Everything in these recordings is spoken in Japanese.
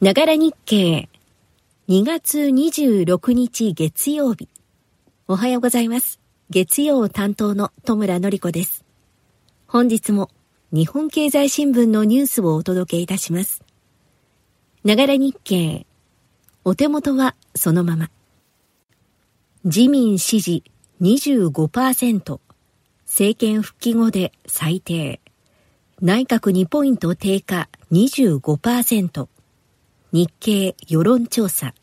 ながら日経2月26日月曜日。おはようございます。月曜担当の戸村のり子です。本日も日本経済新聞のニュースをお届けいたします。ながら日経。お手元はそのまま。自民支持25%。政権復帰後で最低。内閣2ポイント低下25%。日経世論調査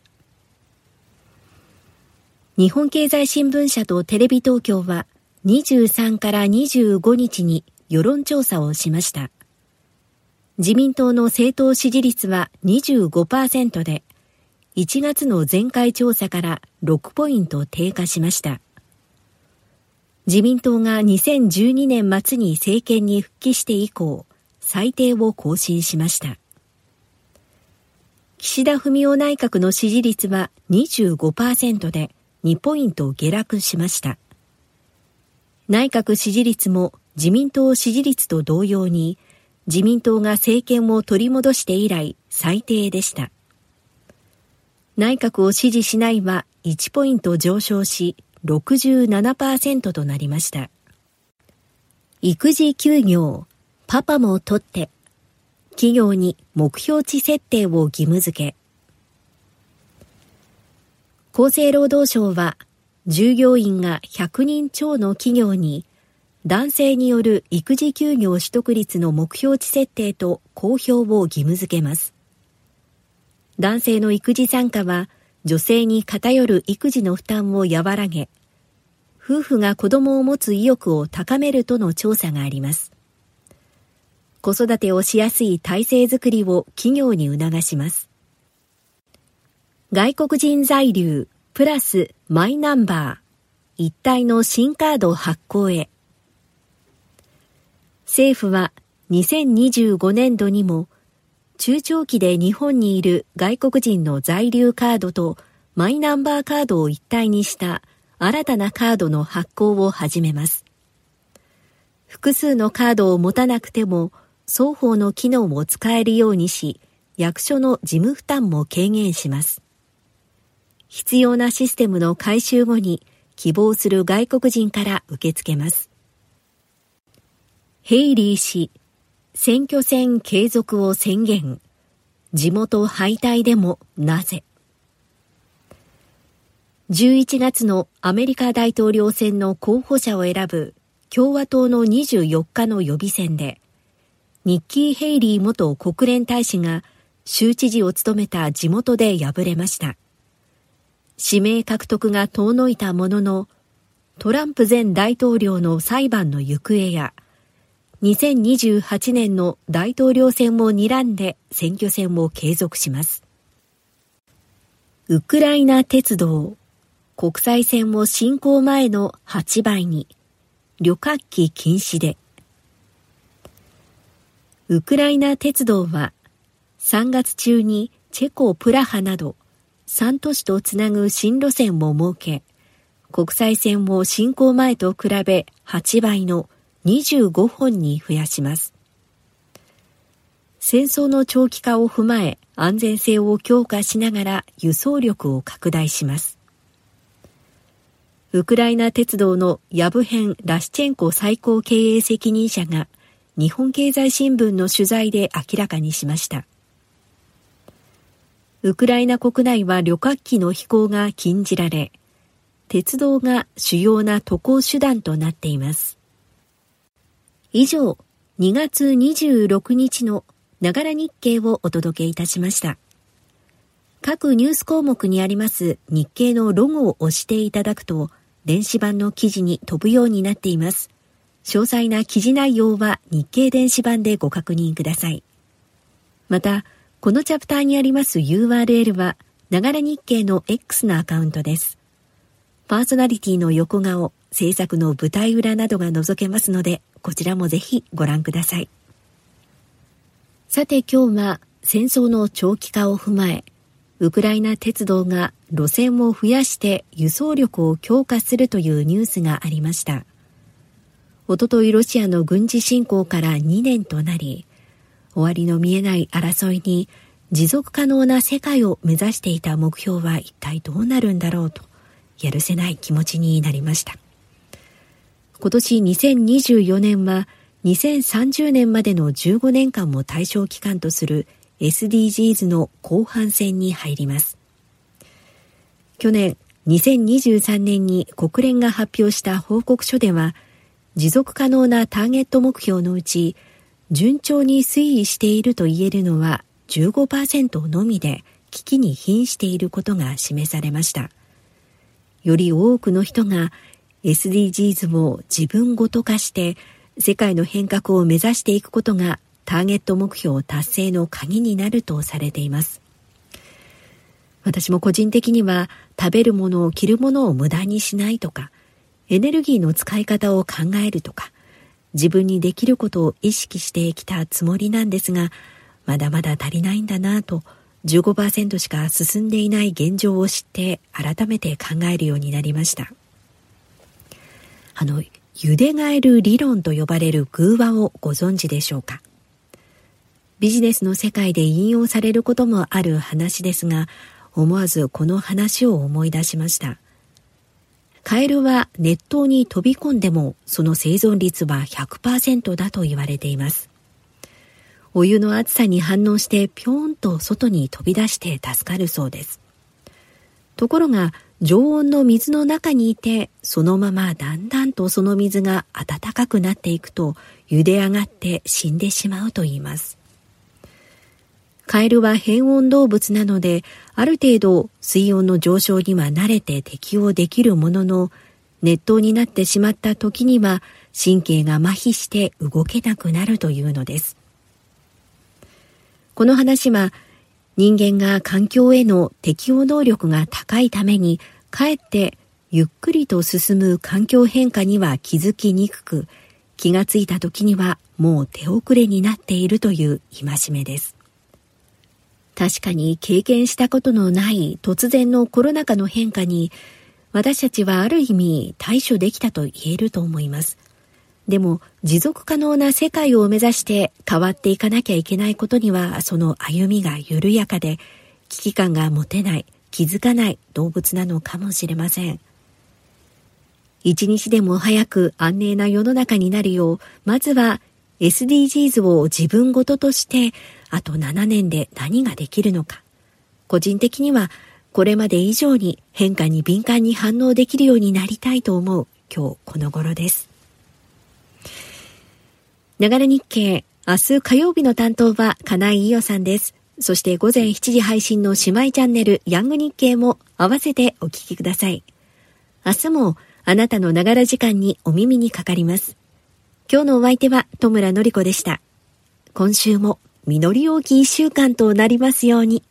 日本経済新聞社とテレビ東京は23から25日に世論調査をしました。自民党の政党支持率は25%で、1月の前回調査から6ポイント低下しました。自民党が2012年末に政権に復帰して以降、最低を更新しました。岸田文雄内閣の支持率は25%で2ポイント下落しました。内閣支持率も自民党支持率と同様に自民党が政権を取り戻して以来最低でした。内閣を支持しないは1ポイント上昇し67%となりました。育児休業、パパも取って企業に目標値設定を義務付け、厚生労働省は従業員が100人超の企業に男性による育児休業取得率の目標値設定と公表を義務付けます。男性の育児参加は女性に偏る育児の負担を和らげ、夫婦が子供を持つ意欲を高めるとの調査があります。子育てをしやすい体制づくりを企業に促します。外国人在留プラスマイナンバー一体の新カード発行へ。政府は2025年度にも中長期で日本にいる外国人の在留カードとマイナンバーカードを一体にした新たなカードの発行を始めます。複数のカードを持たなくても双方の機能を使えるようにし、役所の事務負担も軽減します。必要なシステムの改修後に希望する外国人から受け付けます。ヘイリー氏、選挙戦継続を宣言。地元敗退でもなぜ ?11 月のアメリカ大統領選の候補者を選ぶ共和党の24日の予備選で、ニッキー・ヘイリー元国連大使が州知事を務めた地元で敗れました。指名獲得が遠のいたものの、トランプ前大統領の裁判の行方や、2028年の大統領選を睨んで選挙戦を継続します。ウクライナ鉄道、国際線を侵攻前の8倍に、旅客機禁止で、ウクライナ鉄道は3月中にチェコ・プラハなど3都市とつなぐ新路線を設け、国際線を侵攻前と比べ8倍の25本に増やします。戦争の長期化を踏まえ安全性を強化しながら輸送力を拡大します。ウクライナ鉄道のヤブヘン・ラシチェンコ最高経営責任者が日本経済新聞の取材で明らかにしました。ウクライナ国内は旅客機の飛行が禁じられ、鉄道が主要な渡航手段となっています。以上、2月26日のながら日経をお届けいたしました。各ニュース項目にあります日経のロゴを押していただくと、電子版の記事に飛ぶようになっています。詳細な記事内容は日経電子版でご確認ください。また、このチャプターにあります URL は、ながら日経の X のアカウントです。パーソナリティの横顔、制作の舞台裏などが覗けますので、こちらもぜひご覧ください。さて今日は戦争の長期化を踏まえ、ウクライナ鉄道が路線を増やして輸送力を強化するというニュースがありました。おとといロシアの軍事侵攻から2年となり、終わりの見えない争いに持続可能な世界を目指していた目標は一体どうなるんだろうと、やるせない気持ちになりました。今年2024年は2030年までの15年間も対象期間とする SDGs の後半戦に入ります。去年2023年に国連が発表した報告書では持続可能なターゲット目標のうち順調に推移していると言えるのは15%のみで危機に瀕していることが示されました。より多くの人が SDGs を自分ごと化して世界の変革を目指していくことがターゲット目標達成の鍵になるとされています。私も個人的には食べるものを着るものを無駄にしないとか、エネルギーの使い方を考えるとか、自分にできることを意識してきたつもりなんですが、まだまだ足りないんだなぁと15%しか進んでいない現状を知って改めて考えるようになりました。あの、茹でガエル理論と呼ばれる偶話をご存知でしょうか？ビジネスの世界で引用されることもある話ですが、思わずこの話を思い出しました。カエルは熱湯に飛び込んでもその生存率は100%だと言われています。お湯の熱さに反応してぴょーんと外に飛び出して助かるそうです。ところが常温の水の中にいてそのままだんだんとその水が温かくなっていくと茹で上がって死んでしまうと言います。カエルは変温動物なのである程度水温の上昇には慣れて適応できるものの熱湯になってしまった時には神経が麻痺して動けなくなるというのです。この話は人間が環境への適応能力が高いためにかえってゆっくりと進む環境変化には気づきにくく気がついた時にはもう手遅れになっているという戒めです。確かに経験したことのない突然のコロナ禍の変化に私たちはある意味対処できたと言えると思います。でも持続可能な世界を目指して変わっていかなきゃいけないことにはその歩みが緩やかで危機感が持てない気づかない動物なのかもしれません。一日でも早く安寧な世の中になるようまずは SDGs を自分ごととしてあと7年で何ができるのか個人的にはこれまで以上に変化に敏感に反応できるようになりたいと思う今日この頃です。ながら日経、明日火曜日の担当は金井伊代さんです。そして午前7時配信の姉妹チャンネルヤング日経も合わせてお聞きください。明日もあなたのながら時間にお耳にかかります。今日のお相手は戸村のり子でした。今週も実り多き一週間となりますように。